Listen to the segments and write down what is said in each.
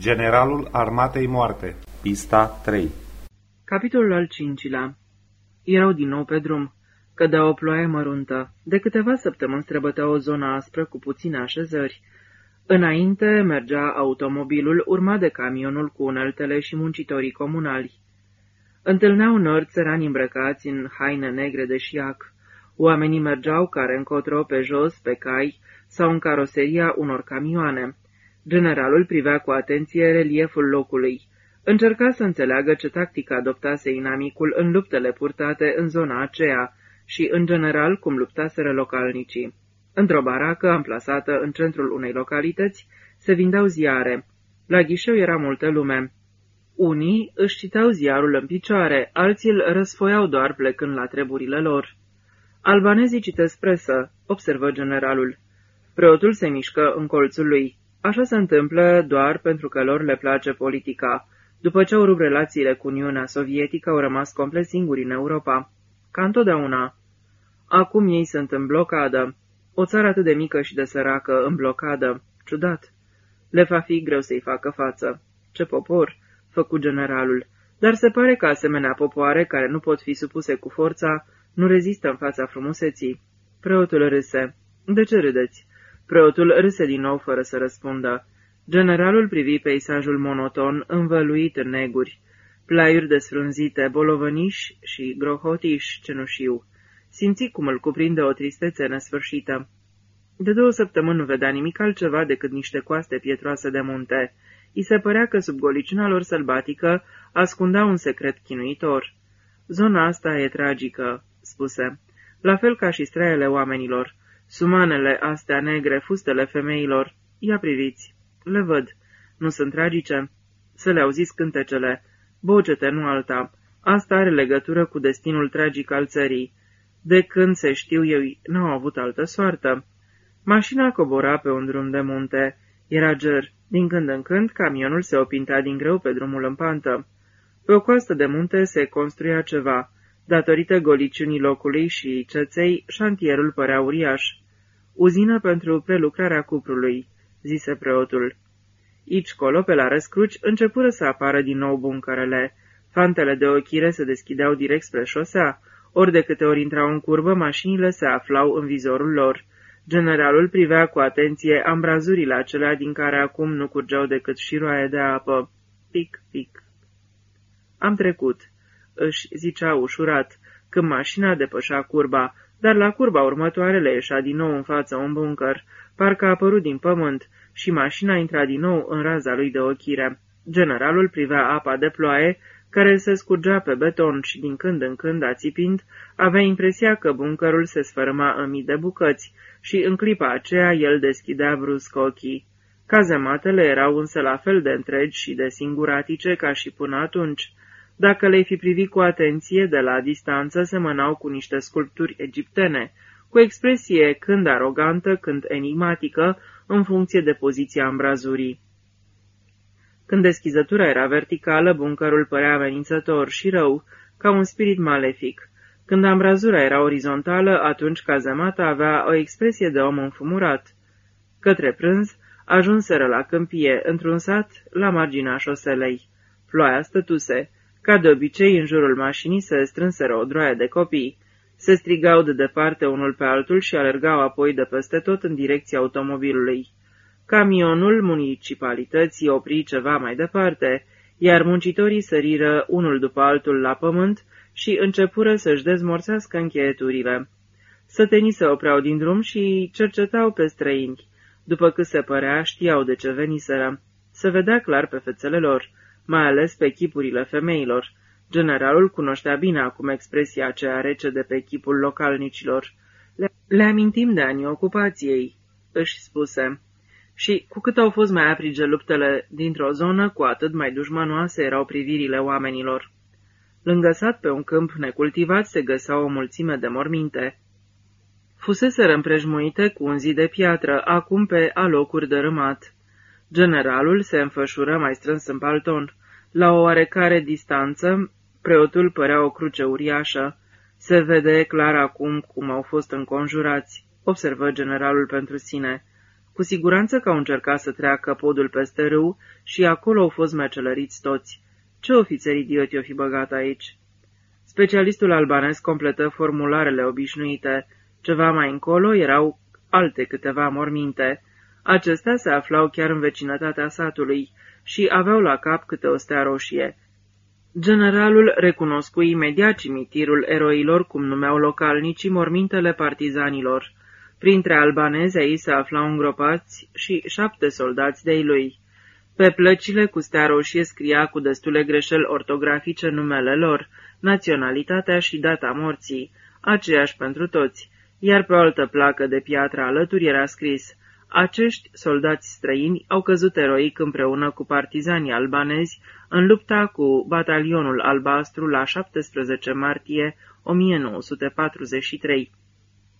Generalul Armatei Moarte Pista 3 Capitolul al cincilea Erau din nou pe drum. Cădea o ploaie măruntă. De câteva săptămâni străbătea o zonă aspră cu puține așezări. Înainte mergea automobilul, urmat de camionul cu uneltele și muncitorii comunali. Întâlneau nori țărani îmbrăcați în haine negre de șiac. Oamenii mergeau care încotro pe jos, pe cai sau în caroseria unor camioane. Generalul privea cu atenție relieful locului. Încerca să înțeleagă ce tactică adoptase inamicul în luptele purtate în zona aceea și, în general, cum luptaseră localnicii. Într-o baracă amplasată în centrul unei localități se vindeau ziare. La ghișeu era multă lume. Unii își citau ziarul în picioare, alții îl răsfoiau doar plecând la treburile lor. Albanezii citesc presă, observă generalul. Preotul se mișcă în colțul lui. Așa se întâmplă doar pentru că lor le place politica. După ce au rupt relațiile cu Uniunea Sovietică, au rămas complet singuri în Europa. Ca întotdeauna. Acum ei sunt în blocadă. O țară atât de mică și de săracă, în blocadă. Ciudat. Le va fi greu să-i facă față. Ce popor, făcu generalul. Dar se pare că asemenea popoare, care nu pot fi supuse cu forța, nu rezistă în fața frumuseții. Preotul râse. De ce râdeți? Preotul râse din nou fără să răspundă. Generalul privi peisajul monoton, învăluit în neguri, plaiuri desfrunzite, bolovăniși și grohotiși cenușiu. Simți cum îl cuprinde o tristețe nesfârșită. De două săptămâni nu vedea nimic altceva decât niște coaste pietroase de munte. I se părea că sub golicina lor sălbatică ascundea un secret chinuitor. Zona asta e tragică, spuse, la fel ca și straiele oamenilor. Sumanele astea negre, fustele femeilor, ia priviți, le văd, nu sunt tragice? Să le auziți cântecele, bocete, nu alta, asta are legătură cu destinul tragic al țării. De când se știu eu, n-au avut altă soartă. Mașina cobora pe un drum de munte. Era ger. Din când în când, camionul se opintea din greu pe drumul în pantă. Pe o coastă de munte se construia ceva. Datorită goliciunii locului și ceței, șantierul părea uriaș. Uzină pentru prelucrarea cuprului, zise preotul. Ici colo, pe la răscruci, începură să apară din nou buncărele. Fantele de ochire se deschideau direct spre șosea, ori de câte ori intrau în curbă, mașinile se aflau în vizorul lor. Generalul privea cu atenție ambrazurile acelea din care acum nu curgeau decât șiroaie de apă. Pic, pic. Am trecut, își zicea ușurat, când mașina depășea curba, dar la curba următoare le ieșea din nou în față un buncăr, parcă a apărut din pământ, și mașina intra din nou în raza lui de ochire. Generalul privea apa de ploaie, care se scurgea pe beton și din când în când, ațipind, avea impresia că buncărul se sfărâma în mii de bucăți și în clipa aceea el deschidea brusc ochii. Cazematele erau însă la fel de întregi și de singuratice ca și până atunci. Dacă le-ai fi privit cu atenție, de la distanță semănau cu niște sculpturi egiptene, cu expresie când arogantă, când enigmatică, în funcție de poziția ambrazurii. Când deschizătura era verticală, buncărul părea amenințător și rău, ca un spirit malefic. Când ambrazura era orizontală, atunci cazemata avea o expresie de om înfumurat. Către prânz, ajunseră la câmpie, într-un sat, la marginea șoselei. Ploaia stătuse. Ca de obicei, în jurul mașinii se strânseră o droaie de copii. Se strigau de departe unul pe altul și alergau apoi de peste tot în direcția automobilului. Camionul municipalității opri ceva mai departe, iar muncitorii săriră unul după altul la pământ și începură să-și dezmorțească încheieturile. Sătenii se opreau din drum și cercetau pe străini. După cât se părea, știau de ce veniseră. Se vedea clar pe fețele lor, mai ales pe chipurile femeilor. Generalul cunoștea bine acum expresia aceea rece de pe chipul localnicilor. Le, le amintim de anii ocupației, își spuse. Și cu cât au fost mai aprige luptele dintr-o zonă, cu atât mai dușmanoase erau privirile oamenilor. Lângă sat, pe un câmp necultivat, se găsea o mulțime de morminte. Fusese împrejmuite cu un zid de piatră, acum pe alocuri dărâmat. Generalul se înfășură mai strâns în palton. La o oarecare distanță, preotul părea o cruce uriașă. Se vede clar acum cum au fost înconjurați, observă generalul pentru sine. Cu siguranță că au încercat să treacă podul peste râu și acolo au fost mecelăriți toți. Ce ofițeri idioti o fi băgat aici? Specialistul albanez completă formularele obișnuite. Ceva mai încolo erau alte câteva morminte. Acestea se aflau chiar în vecinătatea satului și aveau la cap câte o stea roșie. Generalul recunoscu imediat cimitirul eroilor, cum numeau localnicii, mormintele partizanilor. Printre albanezi ei se aflau îngropați și șapte soldați de-ai lui. Pe plăcile cu stea roșie scria cu destule greșeli ortografice numele lor, naționalitatea și data morții, aceeași pentru toți, iar pe o altă placă de piatră alături era scris Acești soldați străini au căzut eroic împreună cu partizanii albanezi în lupta cu batalionul albastru la 17 martie 1943.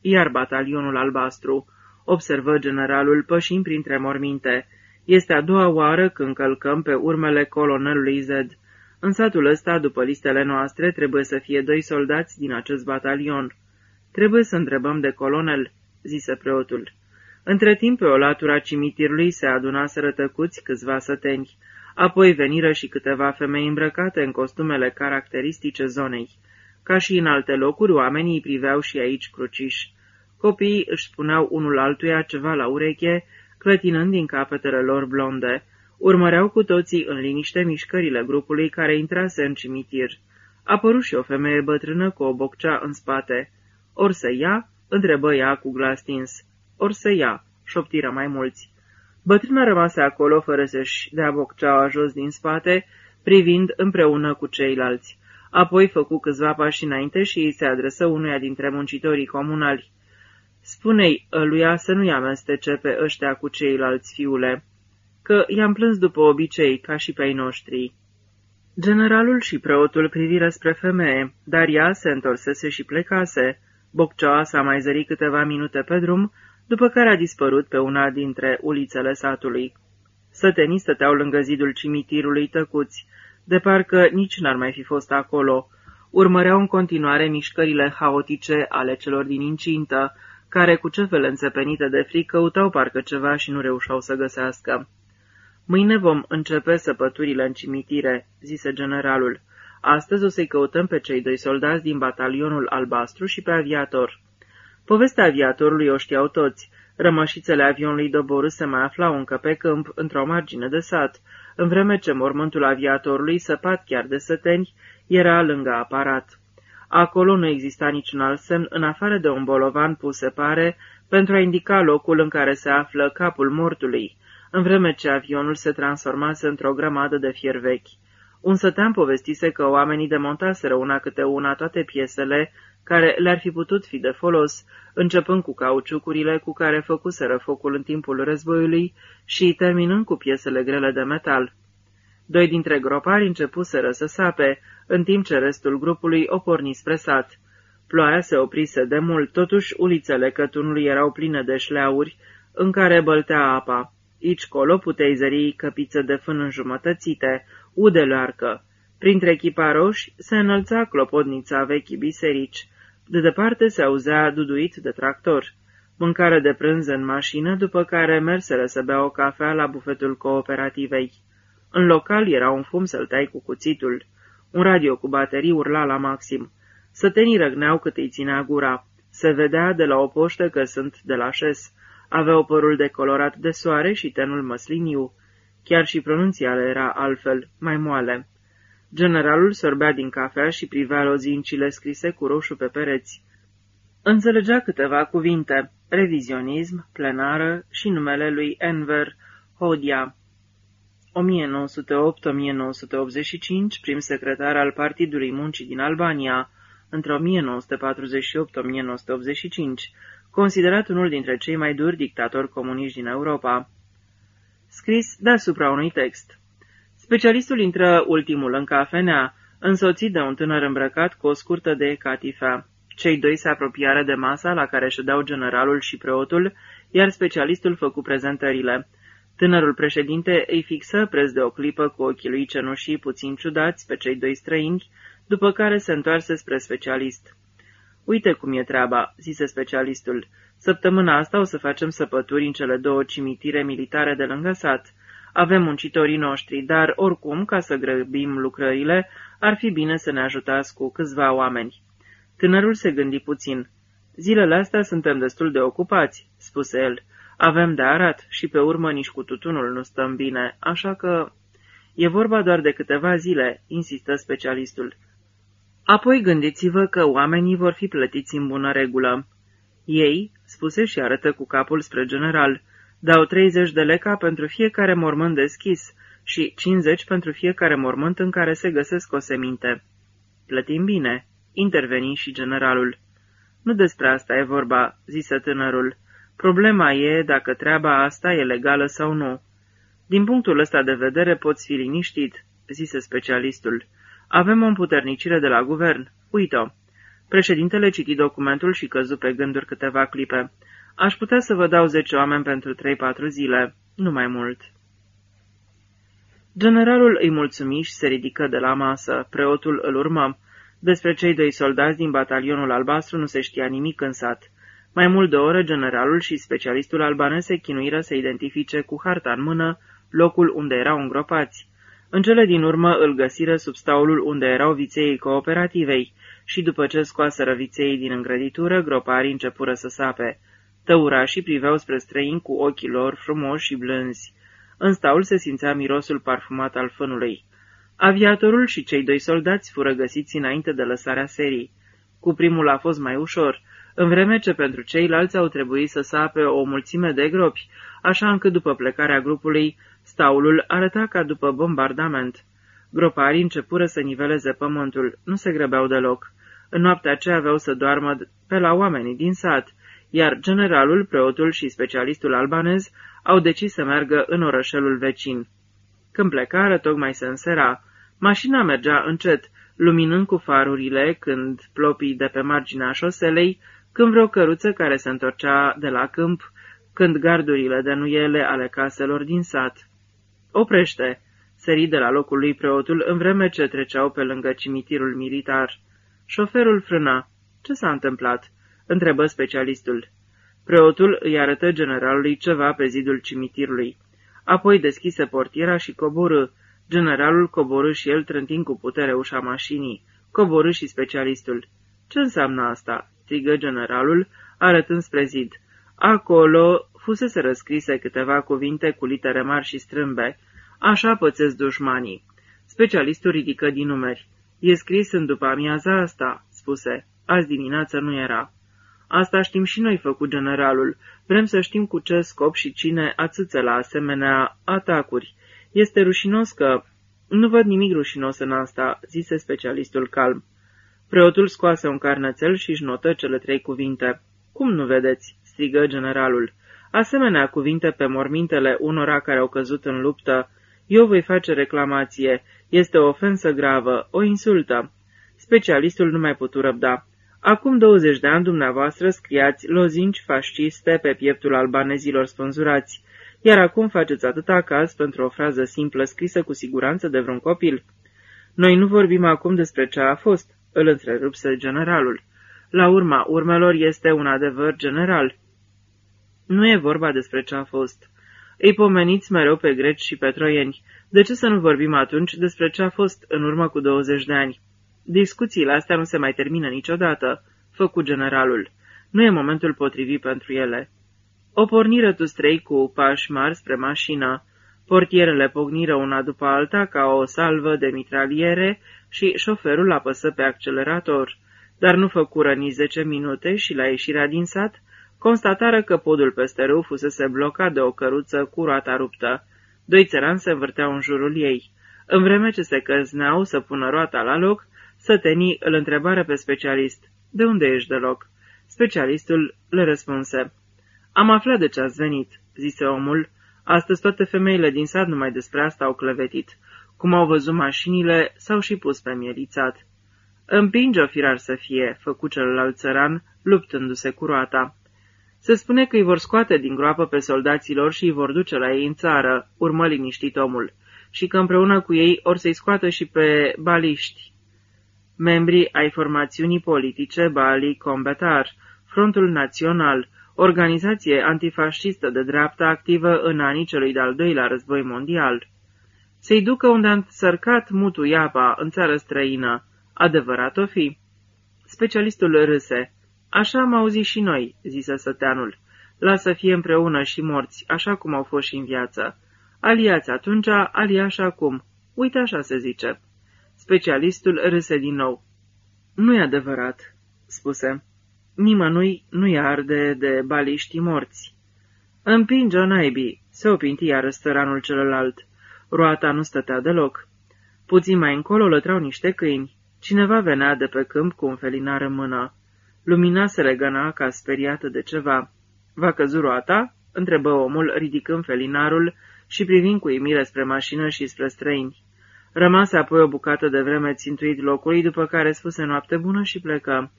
Iar batalionul albastru, observă generalul pășind printre morminte, este a doua oară când călcăm pe urmele colonelului Z. În satul ăsta, după listele noastre, trebuie să fie doi soldați din acest batalion. Trebuie să întrebăm de colonel, zise preotul. Între timp, pe o latura cimitirului se adunaseră tăcuți câțiva săteni, apoi veniră și câteva femei îmbrăcate în costumele caracteristice zonei. Ca și în alte locuri, oamenii îi priveau și aici cruciși. Copiii își spuneau unul altuia ceva la ureche, clătinând din capetele lor blonde. Urmăreau cu toții în liniște mișcările grupului care intrase în cimitir. Apăru și o femeie bătrână cu o boccea în spate. Or să ia?" întrebă ea cu glas stins. Or să ia?" șoptiră mai mulți. Bătrâna rămase acolo fără să-și dea bocceaua jos din spate, privind împreună cu ceilalți. Apoi făcu câțiva pași înainte și îi se adresă unuia dintre muncitorii comunali. Spune-i ăluia să nu-i amestece pe ăștia cu ceilalți, fiule, că i-am plâns după obicei, ca și pe ai noștri. Generalul și preotul priviră spre femeie, dar ea se întorsese și plecase. Bocceaua s-a mai zărit câteva minute pe drum, după care a dispărut pe una dintre ulițele satului. Sătenii stăteau lângă zidul cimitirului tăcuți, de parcă nici n-ar mai fi fost acolo. Urmăreau în continuare mișcările haotice ale celor din incintă, care cu cefele înțepenite de frică căutau parcă ceva și nu reușeau să găsească. Mâine vom începe săpăturile în cimitire," zise generalul. Astăzi o să-i căutăm pe cei doi soldați din batalionul albastru și pe aviator." Povestea aviatorului o știau toți. Rămășițele avionului doborâs se mai aflau încă pe câmp, într-o margine de sat, în vreme ce mormântul aviatorului, săpat chiar de săteni, era lângă aparat. Acolo nu exista niciun alt semn, în afară de un bolovan pus, se pare, pentru a indica locul în care se află capul mortului, în vreme ce avionul se transformase într-o grămadă de fier vechi. Un sătean povestise că oamenii demontaseră una câte una toate piesele care le-ar fi putut fi de folos, începând cu cauciucurile cu care făcuseră focul în timpul războiului și terminând cu piesele grele de metal. Doi dintre gropari începuseră să sape, în timp ce restul grupului o porni spre sat. Ploaia se oprise de mult, totuși ulițele cătunului erau pline de șleauri, în care băltea apa. Ici colo puteai zări căpiță de fân înjumătățite, ude larcă. Printre chiparoși se înălța clopodnița vechii biserici. De departe se auzea duduit de tractor. Mâncare de prânz în mașină, după care merseră să bea o cafea la bufetul cooperativei. În local era un fum să-l tai cu cuțitul. Un radio cu baterii urla la maxim. Sătenii răgneau cât îi ținea gura. Se vedea de la o poștă că sunt de la șes. Aveau părul decolorat de soare și tenul măsliniu. Chiar și pronunția era altfel, mai moale. Generalul sorbea din cafea și privea lozincile scrise cu roșu pe pereți. Înțelegea câteva cuvinte, revizionism, plenară și numele lui Enver Hodia. 1908-1985, prim secretar al Partidului Muncii din Albania, între 1948-1985, considerat unul dintre cei mai duri dictatori comuniști din Europa. Scris deasupra unui text. Specialistul intră ultimul în cafenea, însoțit de un tânăr îmbrăcat cu o scurtă de catifea. Cei doi se apropiară de masa la care ședeau generalul și preotul, iar specialistul făcu prezentările. Tânărul președinte îi fixă preț de o clipă cu ochii lui cenușii puțin ciudați pe cei doi străini, după care se întoarse spre specialist. Uite cum e treaba, zise specialistul. Săptămâna asta o să facem săpături în cele două cimitire militare de lângă sat. Avem muncitorii noștri, dar oricum, ca să grăbim lucrările, ar fi bine să ne ajutați cu câțiva oameni. Tânărul se gândi puțin. Zilele astea suntem destul de ocupați, spuse el. Avem de arat și pe urmă nici cu tutunul nu stăm bine, așa că... E vorba doar de câteva zile, insistă specialistul. Apoi gândiți-vă că oamenii vor fi plătiți în bună regulă. Ei, spuse și arătă cu capul spre general, dau 30 de leca pentru fiecare mormânt deschis și 50 pentru fiecare mormânt în care se găsesc o seminte. Plătim bine, interveni și generalul. Nu despre asta e vorba, zise tânărul. Problema e dacă treaba asta e legală sau nu. Din punctul ăsta de vedere poți fi liniștit, zise specialistul. Avem o împuternicire de la guvern. Uită-o. Președintele citi documentul și căzu pe gânduri câteva clipe. Aș putea să vă dau zece oameni pentru trei-patru zile, nu mai mult. Generalul îi mulțumi și se ridică de la masă. Preotul îl urmă. Despre cei doi soldați din batalionul albastru nu se știa nimic în sat. Mai mult de o oră, generalul și specialistul albanez se chinuiră să identifice cu harta în mână locul unde erau îngropați. În cele din urmă îl găsiră sub staulul unde erau viței cooperativei și după ce scoaseră viței din îngrăditură, groparii începură să sape. Tăurașii priveau spre străini cu ochii lor frumoși și blânzi. În staul se simțea mirosul parfumat al fânului. Aviatorul și cei doi soldați fură găsiți înainte de lăsarea serii. Cu primul a fost mai ușor, în vreme ce pentru ceilalți au trebuit să sape o mulțime de gropi, așa încât după plecarea grupului, staulul arăta ca după bombardament. Groparii începură să niveleze pământul, nu se grăbeau deloc. În noaptea aceea aveau să doarmă pe la oamenii din sat, iar generalul, preotul și specialistul albanez au decis să meargă în orășelul vecin. Când plecară, tocmai se însera. Mașina mergea încet, luminând cu farurile când plopii de pe marginea șoselei, când vreo căruță care se întorcea de la câmp, când gardurile de nuiele ale caselor din sat. Oprește!" sări de la locul lui preotul în vreme ce treceau pe lângă cimitirul militar. Șoferul frâna. Ce s-a întâmplat?" Întrebă specialistul. Preotul îi arătă generalului ceva pe zidul cimitirului. Apoi deschise portiera și coborâ. Generalul coborâ și el trântind cu putere ușa mașinii. Coborâ și specialistul. Ce înseamnă asta?" strigă generalul, arătând spre zid. Acolo fusese răscrise câteva cuvinte cu litere mari și strâmbe. Așa pățesc dușmanii. Specialistul ridică din numeri. E scris în după amiaza asta, spuse. Azi dimineață nu era. Asta știm și noi, făcut generalul. Vrem să știm cu ce scop și cine atâță la asemenea atacuri. Este rușinos că... Nu văd nimic rușinos în asta, zise specialistul calm. Preotul scoase un carnețel și își notă cele trei cuvinte. Cum nu vedeți?" strigă generalul. Asemenea cuvinte pe mormintele unora care au căzut în luptă. Eu voi face reclamație. Este o ofensă gravă, o insultă." Specialistul nu mai putu răbda. Acum 20 de ani dumneavoastră scriați lozinci fasciste pe pieptul albanezilor spânzurați, iar acum faceți atâta caz pentru o frază simplă scrisă cu siguranță de vreun copil. Noi nu vorbim acum despre ce a fost, îl întrerupse generalul. La urma urmelor este un adevăr general. Nu e vorba despre ce a fost. Îi pomeniți mereu pe greci și pe troieni. De ce să nu vorbim atunci despre ce a fost în urmă cu 20 de ani? Discuțiile astea nu se mai termină niciodată, făcu generalul. Nu e momentul potrivit pentru ele. O porniră tu trei cu pași mari spre mașină. Portierele pogniră una după alta ca o salvă de mitraliere și șoferul apăsă pe accelerator, dar nu făcură nici zece minute și la ieșirea din sat constatară că podul peste râu fusese blocat de o căruță cu roata ruptă. Doi țărani se învârteau în jurul ei. În vreme ce se căzneau să pună roata la loc, sătenii îl întrebară pe specialist, De unde ești deloc?" Specialistul le răspunse, Am aflat de ce ați venit," zise omul. Astăzi toate femeile din sat numai despre asta au clevetit. Cum au văzut mașinile, s-au și pus pe mielițat. Împinge-o firar să fie, făcu celălalt țăran, luptându-se cu roata. Se spune că îi vor scoate din groapă pe soldaților și îi vor duce la ei în țară, urmă liniștit omul, și că împreună cu ei or să-i scoată și pe baliști. Membrii ai formațiunii politice Bali Combatar, Frontul Național, organizație antifascistă de dreapta activă în anii celui de-al doilea război mondial. Să-i ducă unde a sărcat mutu iapa în țară străină. Adevărat o fi. Specialistul râse. Așa am auzit și noi, zise săteanul. Lasă fie împreună și morți, așa cum au fost și în viață. Aliați atunci, aliași acum. Uite așa se zice. Specialistul râse din nou. Nu-i adevărat, spuse. Nimănui nu-i arde de baliștii morți. Împinge-o naibii, se opinti iar stăranul celălalt. Roata nu stătea deloc. Puțin mai încolo lătrau niște câini. Cineva venea de pe câmp cu un felinar în mână. Lumina se legăna ca speriată de ceva. Va căzu roata?" întrebă omul, ridicând felinarul și privind cu imire spre mașină și spre străini. Rămase apoi o bucată de vreme țintuit locului, după care spuse noapte bună și plecă.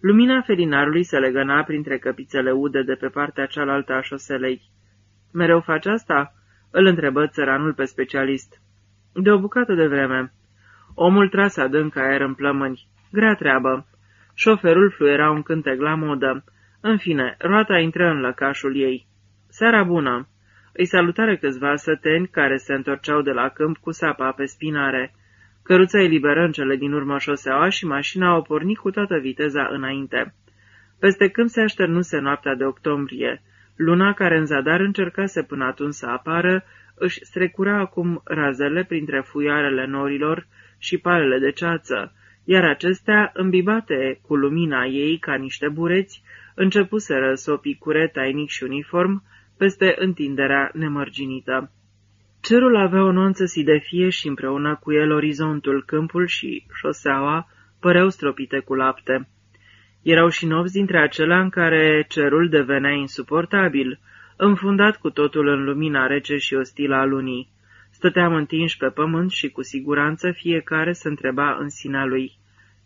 Lumina felinarului se legăna printre căpițele ude de pe partea cealaltă a șoselei. Mereu faci asta?" îl întrebă țăranul pe specialist. De o bucată de vreme. Omul trase adânc aer în plămâni. Grea treabă. Șoferul fluiera un cântec la modă. În fine, roata intră în lăcașul ei. Seara bună! Îi salutare câțiva săteni care se întorceau de la câmp cu sapa pe spinare. Căruța eliberă în cele din urmă șoseaua și mașina o porni cu toată viteza înainte. Peste câmp se așternuse noaptea de octombrie. Luna, care în zadar încercase până atunci să apară, își strecura acum razele printre fuiarele norilor și palele de ceață, iar acestea, îmbibate cu lumina ei ca niște bureți, începuseră să o picure tainic și uniform peste întinderea nemărginită. Cerul avea o nuanță sidefie și împreună cu el orizontul, câmpul și șoseaua păreau stropite cu lapte. Erau și nopți dintre acelea în care cerul devenea insuportabil, înfundat cu totul în lumina rece și ostilă a lunii. Stăteam întinși pe pământ și cu siguranță fiecare se întreba în sinea lui.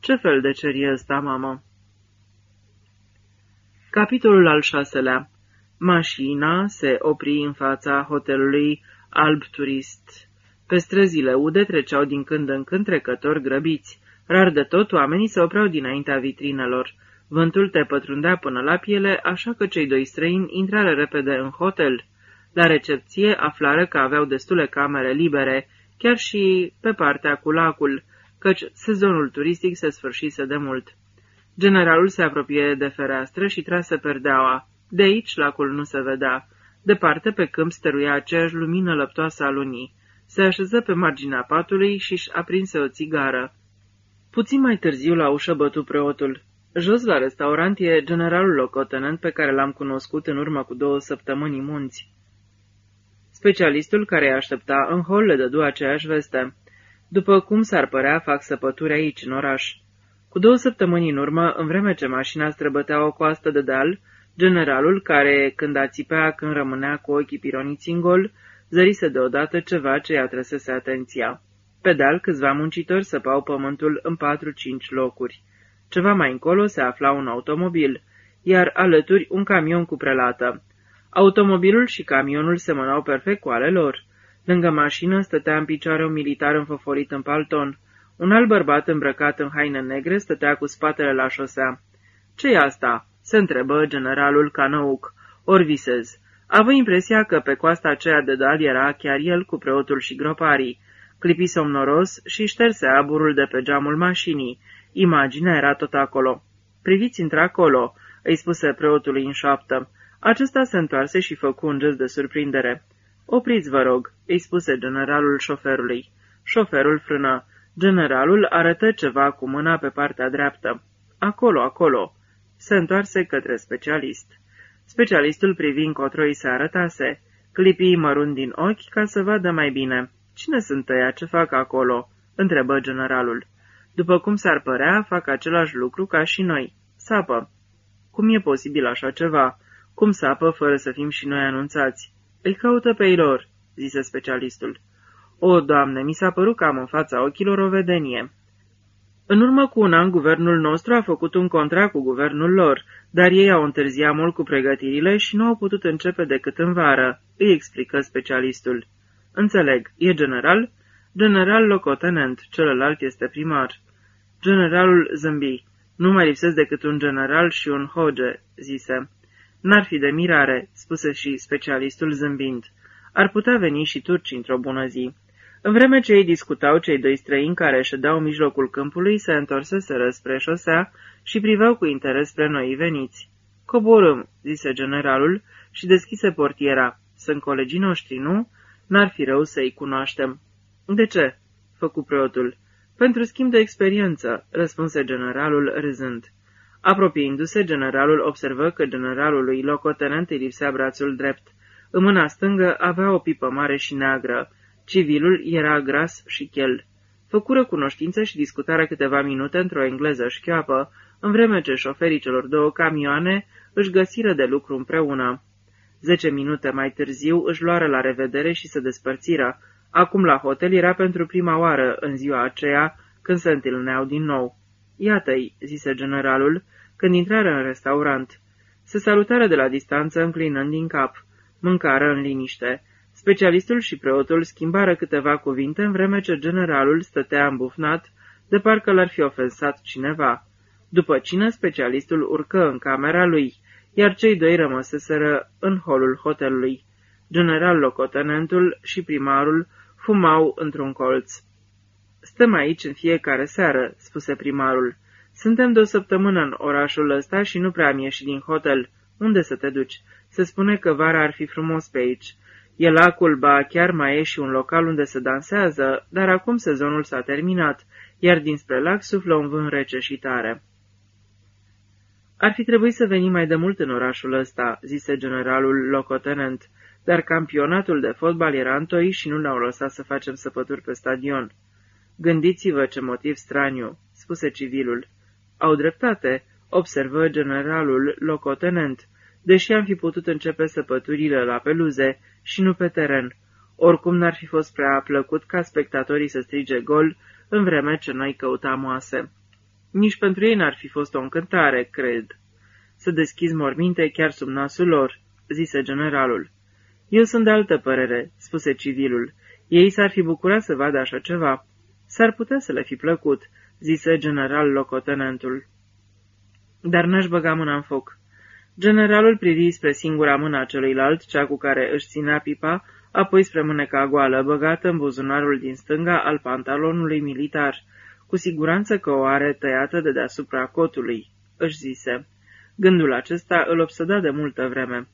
Ce fel de cer e ăsta, mamă? Capitolul al șaselea Mașina se opri în fața hotelului Alb Turist. Pe străzile ude treceau din când în când trecători grăbiți. Rar de tot, oamenii se opreau dinaintea vitrinelor. Vântul te pătrundea până la piele, așa că cei doi străini intrară repede în hotel. La recepție aflară că aveau destule camere libere, chiar și pe partea cu lacul, căci sezonul turistic se sfârșise de mult. Generalul se apropie de fereastră și trase perdeaua. De aici lacul nu se vedea. Departe pe câmp stăruia aceeași lumină lăptoasă a lunii. Se așeză pe marginea patului și-și aprinse o țigară. Puțin mai târziu la ușă bătu preotul. Jos la restaurant e generalul locotenent pe care l-am cunoscut în urmă cu două săptămâni munți. Specialistul care îi aștepta în hol le dădu aceeași veste. După cum s-ar părea, fac săpături aici, în oraș. Cu două săptămâni în urmă, în vreme ce mașina străbătea o coastă de deal, generalul, care când a țipea când rămânea cu ochii pironiți în gol, zărise deodată ceva ce i-a trăsese atenția. Pe deal, câțiva muncitori săpau pământul în patru-cinci locuri. Ceva mai încolo se afla un automobil, iar alături un camion cu prelată. Automobilul și camionul semănau perfect cu ale lor. Lângă mașină stătea în picioare un militar înfăforit în palton. Un alt bărbat îmbrăcat în haine negre stătea cu spatele la șosea. Ce-i asta?" Se întrebă generalul Canăuc. Ori visez. Avea impresia că pe coasta aceea de dal era chiar el cu preotul și groparii. Clipi somnoros și șterse aburul de pe geamul mașinii. Imaginea era tot acolo. Priviți într-acolo, îi spuse preotului în șoaptă. Acesta se întoarse și făcu un gest de surprindere. Opriți, vă rog, îi spuse generalul șoferului. Șoferul frână. Generalul arătă ceva cu mâna pe partea dreaptă. Acolo, acolo. Se întoarse către specialist. Specialistul privind cotro îi se arătase. Clipii mărunt din ochi ca să vadă mai bine. Cine sunt ăia? Ce fac acolo?" întrebă generalul. După cum s-ar părea, fac același lucru ca și noi. Sapă. Cum e posibil așa ceva? Cum sapă fără să fim și noi anunțați? Îi caută pe ei lor, zise specialistul. O, doamne, mi s-a părut că am în fața ochilor o vedenie. În urmă cu un an, guvernul nostru a făcut un contract cu guvernul lor, dar ei au întârziat mult cu pregătirile și nu au putut începe decât în vară, îi explică specialistul. Înțeleg, e general? General locotenent, celălalt este primar. Generalul zâmbi. Nu mai lipsesc decât un general și un hoge, zise. N-ar fi de mirare, spuse și specialistul zâmbind. Ar putea veni și turci într-o bună zi. În vreme ce ei discutau, cei doi străini care ședeau în mijlocul câmpului se întorseseră spre șosea și priveau cu interes spre noi veniți. Coborâm, zise generalul și deschise portiera. Sunt colegii noștri, nu? N-ar fi rău să-i cunoaștem. De ce? făcu preotul. Pentru schimb de experiență, răspunse generalul râzând. Apropiindu-se, generalul observă că generalului locotenent îi lipsea brațul drept. În mâna stângă avea o pipă mare și neagră. Civilul era gras și chel. Făcură cunoștință și discutarea câteva minute într-o engleză șchioapă, în vreme ce șoferii celor două camioane își găsiră de lucru împreună. Zece minute mai târziu își luară la revedere și se despărțiră. Acum la hotel era pentru prima oară în ziua aceea când se întâlneau din nou. Iată-i, zise generalul, când intrară în restaurant. Se salutară de la distanță înclinând din cap. Mâncară în liniște. Specialistul și preotul schimbară câteva cuvinte în vreme ce generalul stătea îmbufnat, de parcă l-ar fi ofensat cineva. După cină, specialistul urcă în camera lui, iar cei doi rămăseseră în holul hotelului. General locotenentul și primarul fumau într-un colț. Stăm aici în fiecare seară," spuse primarul. Suntem de o săptămână în orașul ăsta și nu prea am ieșit din hotel. Unde să te duci? Se spune că vara ar fi frumos pe aici. E lacul, ba chiar mai e și un local unde se dansează, dar acum sezonul s-a terminat, iar dinspre lac suflă un vânt rece și tare. Ar fi trebuit să venim mai de mult în orașul ăsta, zise generalul locotenent, dar campionatul de fotbal era întoi și nu ne-au lăsat să facem săpături pe stadion. Gândiți-vă ce motiv straniu, spuse civilul. Au dreptate, observă generalul locotenent, deși am fi putut începe săpăturile la peluze și nu pe teren. Oricum n-ar fi fost prea plăcut ca spectatorii să strige gol în vreme ce noi căutam oase. Nici pentru ei n-ar fi fost o încântare, cred. Să deschizi morminte chiar sub nasul lor, zise generalul. Eu sunt de altă părere, spuse civilul. Ei s-ar fi bucurat să vadă așa ceva. S-ar putea să le fi plăcut, zise general locotenentul. Dar n-aș băga mâna în foc. Generalul privi spre singura mână a celuilalt, cea cu care își ținea pipa, apoi spre mâneca goală, băgată în buzunarul din stânga al pantalonului militar. Cu siguranță că o are tăiată de deasupra cotului, își zise. Gândul acesta îl obseda de multă vreme.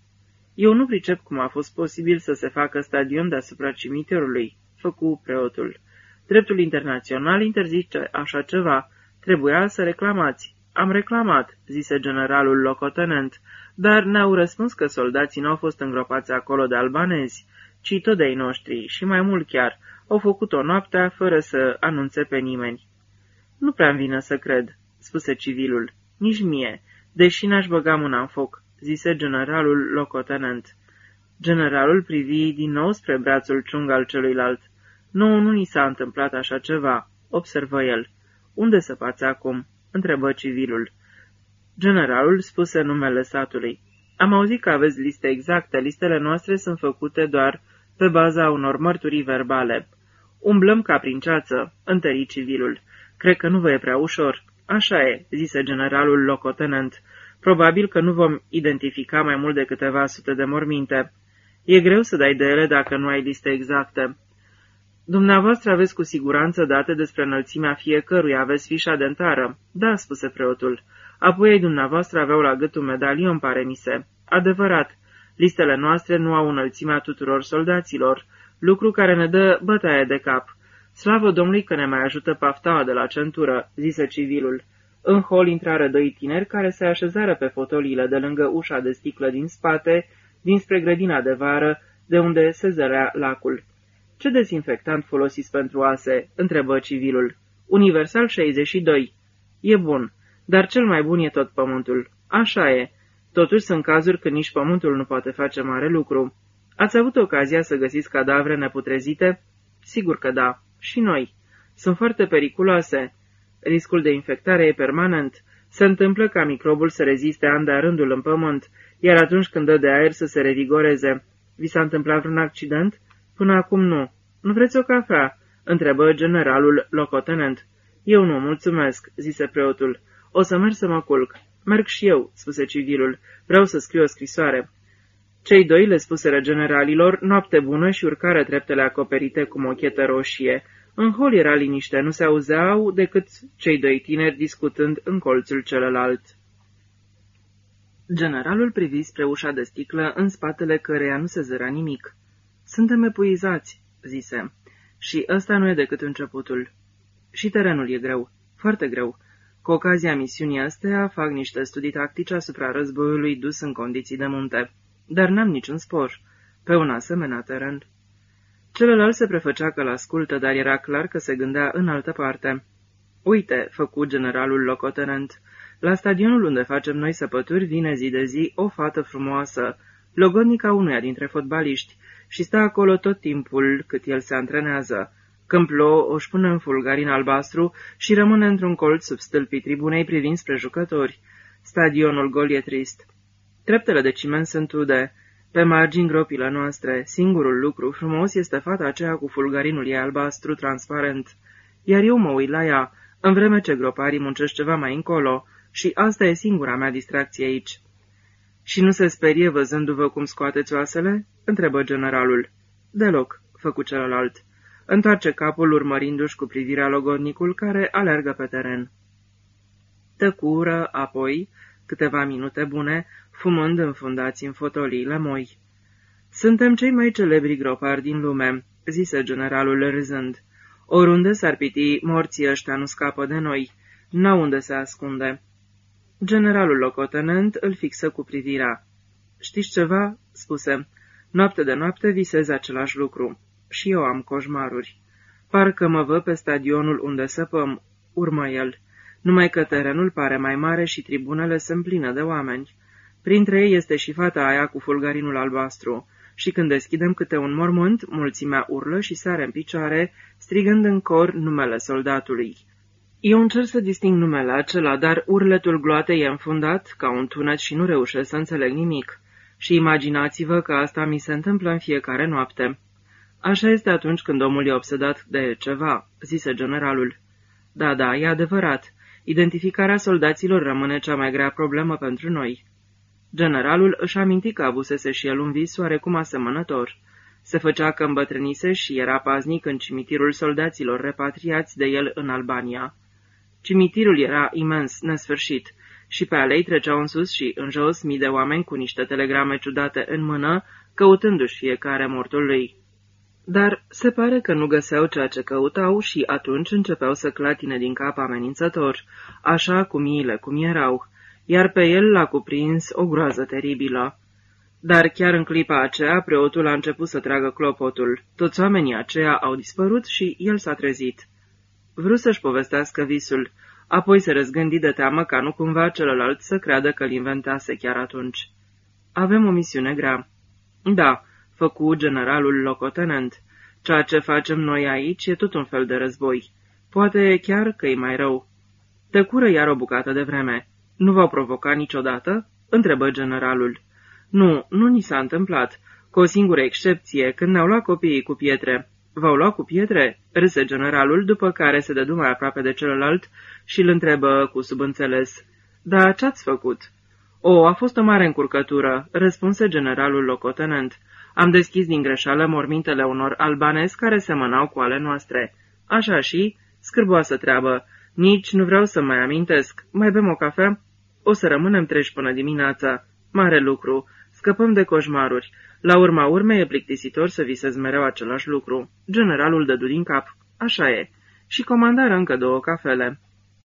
Eu nu pricep cum a fost posibil să se facă stadion deasupra cimitirului, făcu preotul. Dreptul internațional interzice așa ceva. Trebuia să reclamați. Am reclamat, zise generalul locotenent, dar ne-au răspuns că soldații nu au fost îngropați acolo de albanezi, ci tot de-ai noștri, și mai mult chiar, au făcut-o noaptea fără să anunțe pe nimeni. Nu prea vine să cred, spuse civilul, nici mie, deși n-aș băga mâna în foc, zise generalul locotenent. Generalul privi din nou spre brațul ciung al celuilalt. Nu, nu ni s-a întâmplat așa ceva, observă el. Unde să fați acum? Întrebă civilul. Generalul spuse numele satului. Am auzit că aveți liste exacte, listele noastre sunt făcute doar pe baza unor mărturii verbale. Umblăm ca prin ceață, întări civilul. Cred că nu vă e prea ușor. Așa e, zise generalul locotenent. Probabil că nu vom identifica mai mult de câteva sute de morminte. E greu să dai de ele dacă nu ai liste exacte. Dumneavoastră aveți cu siguranță date despre înălțimea fiecăruia, aveți fișa dentară. Da, spuse preotul. Apoi ei dumneavoastră aveau la gât un medalion, pare mi se. Adevărat, listele noastre nu au înălțimea tuturor soldaților, lucru care ne dă bătaie de cap. Slavă Domnului că ne mai ajută paftaua de la centură, zise civilul. În hol intrară doi tineri care se așezară pe fotoliile de lângă ușa de sticlă din spate, dinspre grădina de vară, de unde se zărea lacul. Ce dezinfectant folosiți pentru ase?" întrebă civilul. Universal 62. E bun, dar cel mai bun e tot pământul. Așa e. Totuși sunt cazuri când nici pământul nu poate face mare lucru. Ați avut ocazia să găsiți cadavre neputrezite? Sigur că da. Și noi. Sunt foarte periculoase. Riscul de infectare e permanent. Se întâmplă ca microbul să reziste an de rândul în pământ, iar atunci când dă de aer să se revigoreze. Vi s-a întâmplat vreun accident? Până acum nu. Nu vreți o cafea?" întrebă generalul locotenent. Eu nu, mulțumesc, zise preotul. O să merg să mă culc. Merg și eu, spuse civilul. Vreau să scriu o scrisoare. Cei doi le spuseră generalilor noapte bună și urcară treptele acoperite cu mochetă roșie. În hol era liniște, nu se auzeau decât cei doi tineri discutând în colțul celălalt. Generalul privi spre ușa de sticlă, în spatele căreia nu se zăra nimic. Suntem epuizați, zise, și ăsta nu e decât începutul. Și terenul e greu, foarte greu. Cu ocazia misiunii astea fac niște studii tactice asupra războiului dus în condiții de munte, dar n-am niciun spor, pe un asemenea teren. Celălalt se prefăcea că l-ascultă, dar era clar că se gândea în altă parte. Uite, făcu generalul locotenent, la stadionul unde facem noi săpături vine zi de zi o fată frumoasă, logodnica unuia dintre fotbaliști, și stă acolo tot timpul cât el se antrenează. Când plouă, o pune în fulgarin albastru și rămâne într-un colț sub stâlpii tribunei privind spre jucători. Stadionul gol e trist. Treptele de ciment sunt ude. Pe margini gropile noastre, singurul lucru frumos este fata aceea cu fulgarinul ei albastru transparent. Iar eu mă uit la ea, în vreme ce groparii muncesc ceva mai încolo, și asta e singura mea distracție aici. Și nu se sperie văzându-vă cum scoateți oasele?" întrebă generalul. Deloc," făcu celălalt. Întoarce capul urmărindu-și cu privirea logodnicul care alergă pe teren. Tăcură, apoi, câteva minute bune, fumând înfundați în fotoliile moi. Suntem cei mai celebri gropari din lume," zise generalul râzând. Oriunde s-ar piti, morții ăștia nu scapă de noi. N-au unde se ascunde. Generalul locotenent îl fixă cu privirea. Știți ceva?" spuse. Noapte de noapte visez același lucru. Și eu am coșmaruri. Parcă mă văd pe stadionul unde săpăm, urmă el. Numai că terenul pare mai mare și tribunele sunt pline de oameni. Printre ei este și fata aia cu fulgarinul albastru. Și când deschidem câte un mormânt, mulțimea urlă și sare în picioare, strigând în cor numele soldatului. Eu încerc să disting numele acela, dar urletul gloatei e înfundat ca un tunet și nu reușesc să înțeleg nimic. Și imaginați-vă că asta mi se întâmplă în fiecare noapte. Așa este atunci când omul e obsedat de ceva, zise generalul. Da, da, e adevărat. Identificarea soldaților rămâne cea mai grea problemă pentru noi. Generalul își aminti că avusese și el un vis oarecum asemănător. Se făcea că îmbătrânise și era paznic în cimitirul soldaților repatriați de el în Albania. Cimitirul era imens, nesfârșit, și pe alei treceau în sus și în jos mii de oameni cu niște telegrame ciudate în mână, căutându-și fiecare mortul lui. Dar se pare că nu găseau ceea ce căutau și atunci începeau să clatine din cap amenințător, așa cum miile cum erau, iar pe el l-a cuprins o groază teribilă. Dar chiar în clipa aceea, preotul a început să tragă clopotul. Toți oamenii aceia au dispărut și el s-a trezit. Vrut să-și povestească visul, apoi se răzgândi de teamă ca nu cumva celălalt să creadă că-l inventase chiar atunci. Avem o misiune grea. Da, făcu generalul locotenent. Ceea ce facem noi aici e tot un fel de război. Poate chiar că e mai rău. Tăcură iar o bucată de vreme. Nu v-au provocat niciodată? întrebă generalul. Nu, nu ni s-a întâmplat, cu o singură excepție, când ne-au luat copiii cu pietre. V-au luat cu pietre?" râse generalul, după care se dădu mai aproape de celălalt și îl întrebă cu subînțeles. Da, ce-ați făcut?" O, a fost o mare încurcătură," răspunse generalul locotenent. Am deschis din greșeală mormintele unor albanezi care semănau cu ale noastre. Așa și, scârboasă treabă, nici nu vreau să mai amintesc. Mai bem o cafea? O să rămânem treji până dimineața. Mare lucru. Scăpăm de coșmaruri. La urma urmei e plictisitor să visezi mereu același lucru. Generalul dădu din cap. Așa e. Și comandară încă două cafele.